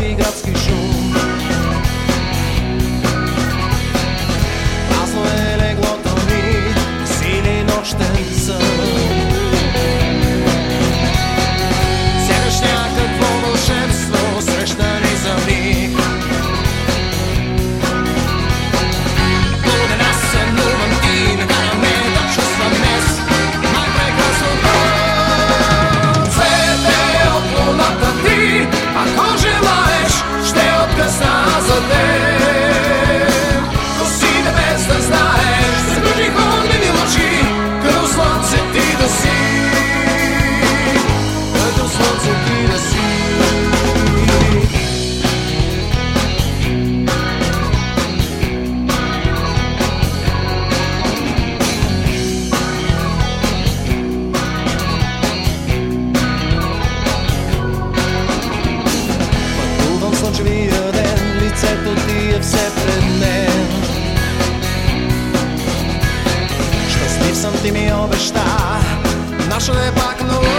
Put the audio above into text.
sie ganz geschoben. решта нашли пакнули